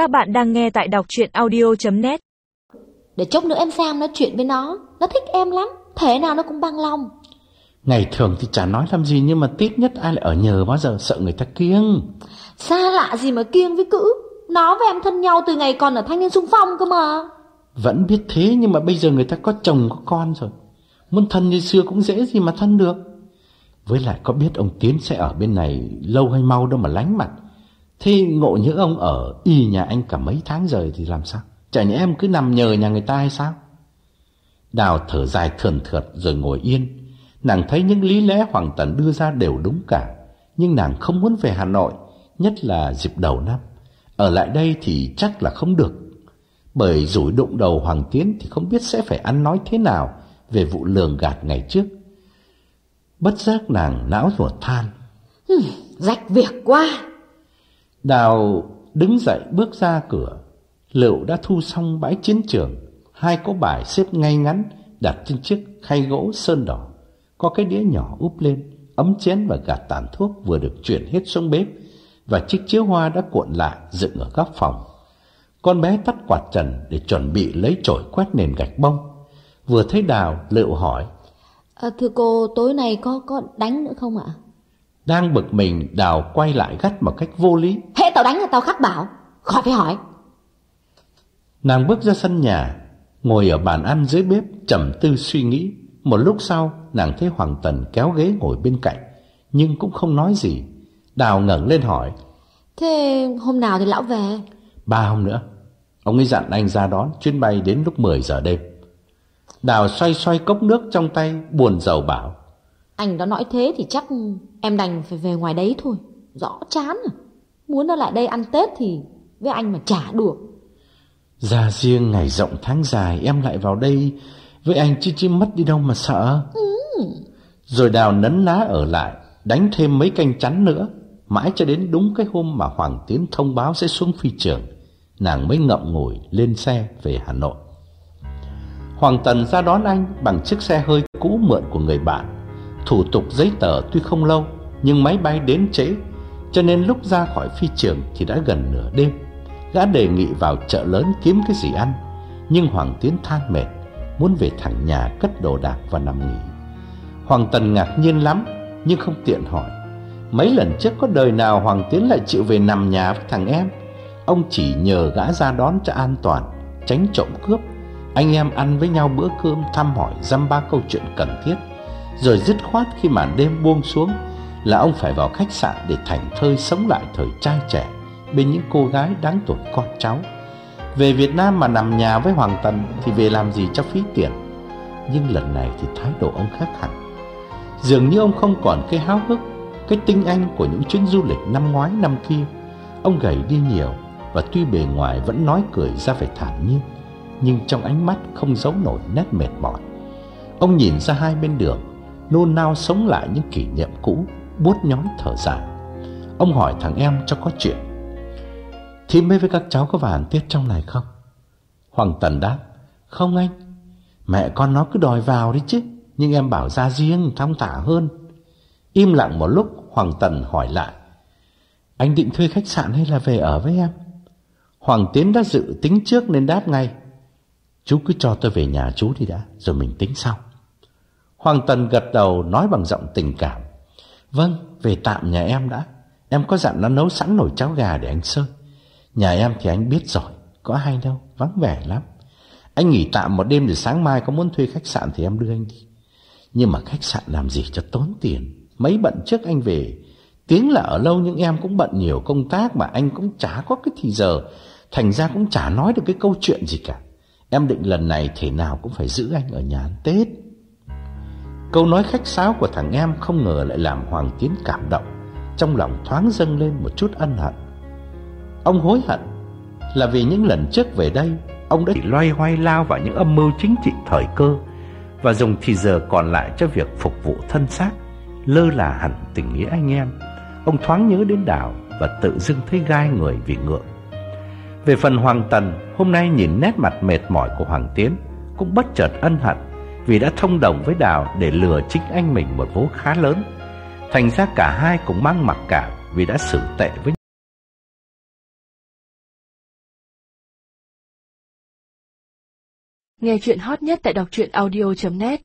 Các bạn đang nghe tại đọc chuyện audio.net Để chốc nữa em sang nói chuyện với nó. Nó thích em lắm. Thế nào nó cũng bằng lòng. Ngày thường thì chả nói làm gì Nhưng mà tiếc nhất ai lại ở nhờ bao giờ Sợ người ta kiêng. Xa lạ gì mà kiêng với cữ. Nó với em thân nhau từ ngày còn ở thanh niên sung phong cơ mà. Vẫn biết thế nhưng mà bây giờ người ta có chồng có con rồi. Muốn thân như xưa cũng dễ gì mà thân được. Với lại có biết ông Tiến sẽ ở bên này Lâu hay mau đâu mà lánh mặt Thế ngộ nhỡ ông ở y nhà anh cả mấy tháng rồi thì làm sao? Chả nhẽ em cứ nằm nhờ nhà người ta hay sao? Đào thở dài thườn thượt rồi ngồi yên. Nàng thấy những lý lẽ Hoàng Tần đưa ra đều đúng cả Nhưng nàng không muốn về Hà Nội Nhất là dịp đầu năm. Ở lại đây thì chắc là không được. Bởi rủi đụng đầu Hoàng Tiến Thì không biết sẽ phải ăn nói thế nào Về vụ lường gạt ngày trước. Bất giác nàng não ruột than. Ừ, Rách việc quá. Đào đứng dậy bước ra cửa. Lựu đã thu xong bãi chiến trường. Hai có bài xếp ngay ngắn Đặt trên chiếc khay gỗ sơn đỏ. Có cái đĩa nhỏ úp lên Ấm chén và gạt tàn thuốc vừa được chuyển hết xuống bếp. Và chiếc chiếu hoa đã cuộn lại dựng ở góc phòng. Con bé tắt quạt trần để chuẩn bị lấy chổi quét nền gạch bông. Vừa thấy Đào Lựu hỏi à, Thưa cô tối nay có có đánh nữa không ạ? Đang bực mình Đào quay lại gắt một cách vô lý. Hệ tao đánh là tao khắc bảo Khỏi phải hỏi. Nàng bước ra sân nhà Ngồi ở bàn ăn dưới bếp trầm tư suy nghĩ. Một lúc sau nàng thấy Hoàng Tần kéo ghế ngồi bên cạnh Nhưng cũng không nói gì. Đào ngẩng lên hỏi Thế hôm nào thì lão về? Ba hôm nữa. Ông ấy dặn anh ra đón chuyến bay đến lúc 10 giờ đêm. Đào xoay xoay cốc nước trong tay Buồn rầu bảo Anh đã nói thế thì chắc em đành phải về ngoài đấy thôi. Rõ chán à. Muốn ở lại đây ăn Tết thì với anh mà trả được. Ra riêng ngày rộng tháng dài Em lại vào đây. Với anh chứ chứ mất đi đâu mà sợ. Rồi đào nấn ná ở lại Đánh thêm mấy canh chắn nữa. Mãi cho đến đúng cái hôm mà Hoàng Tiến thông báo sẽ xuống phi trường Nàng mới ngậm ngùi lên xe về Hà Nội. Hoàng Tần ra đón anh bằng chiếc xe hơi cũ mượn của người bạn Thủ tục giấy tờ tuy không lâu, Nhưng máy bay đến trễ, Cho nên lúc ra khỏi phi trường thì đã gần nửa đêm. Gã đề nghị vào chợ lớn kiếm cái gì ăn, Nhưng Hoàng Tiến than mệt, Muốn về thẳng nhà cất đồ đạc và nằm nghỉ. Hoàng Tần ngạc nhiên lắm, Nhưng không tiện hỏi. Mấy lần trước có đời nào Hoàng Tiến lại chịu về nằm nhà với thằng em? Ông chỉ nhờ gã ra đón cho an toàn, Tránh trộm cướp. Anh em ăn với nhau bữa cơm Thăm hỏi dăm ba câu chuyện cần thiết. Rồi dứt khoát khi màn đêm buông xuống Là ông phải vào khách sạn Để thành thơi sống lại thời trai trẻ Bên những cô gái đáng tuổi con cháu. Về Việt Nam mà nằm nhà với Hoàng Tần Thì về làm gì cho phí tiền? Nhưng lần này thì thái độ ông khác hẳn. Dường như ông không còn cái háo hức, Cái tinh anh của những chuyến du lịch năm ngoái năm kia. Ông gầy đi nhiều Và tuy bề ngoài vẫn nói cười ra vẻ thản nhiên, Nhưng trong ánh mắt không giấu nổi nét mệt mỏi. Ông nhìn ra hai bên đường Nôn nao sống lại những kỷ niệm cũ, Buốt nhói thở dài. Ông hỏi thằng em cho có chuyện. Thì mấy với các cháu có vào ăn Tết trong này không? Hoàng Tần đáp, Không anh. Mẹ con nó cứ đòi vào đi chứ, Nhưng em bảo ra riêng, thong thả hơn. Im lặng một lúc, Hoàng Tần hỏi lại, Anh định thuê khách sạn hay là về ở với em? Hoàng Tiến đã dự tính trước nên đáp ngay, Chú cứ cho tôi về nhà chú đi đã, Rồi mình tính sau. Hoàng Tần gật đầu nói bằng giọng tình cảm. Vâng, về tạm nhà em đã. Em có dặn nó nấu sẵn nồi cháo gà để anh Sơn. Nhà em thì anh biết rồi Có hay đâu, vắng vẻ lắm. Anh nghỉ tạm một đêm để sáng mai có muốn thuê khách sạn thì em đưa anh đi. Nhưng mà khách sạn làm gì cho tốn tiền? Mấy bận trước anh về. Tiếng là ở lâu nhưng em cũng bận nhiều công tác Mà anh cũng chả có cái thì giờ. Thành ra cũng chả nói được cái câu chuyện gì cả. Em định lần này thể nào cũng phải giữ anh ở nhà ăn Tết. Câu nói khách sáo của thằng em không ngờ lại làm Hoàng Tiến cảm động, Trong lòng thoáng dâng lên một chút ân hận. Ông hối hận là vì những lần trước về đây, Ông đã chỉ loay hoay lao vào những âm mưu chính trị thời cơ Và dùng thì giờ còn lại cho việc phục vụ thân xác, Lơ là hẳn tình nghĩa anh em. Ông thoáng nhớ đến đảo Và tự dưng thấy gai người vì ngượng. Về phần Hoàng Tần, Hôm nay nhìn nét mặt mệt mỏi của Hoàng Tiến Cũng bất chợt ân hận vì đã thông đồng với Đào để lừa chính anh mình một vố khá lớn. Thành ra cả hai cũng mang mặc cảm vì đã xử tệ với Nghe chuyện hot nhất tại đọc truyện audio.net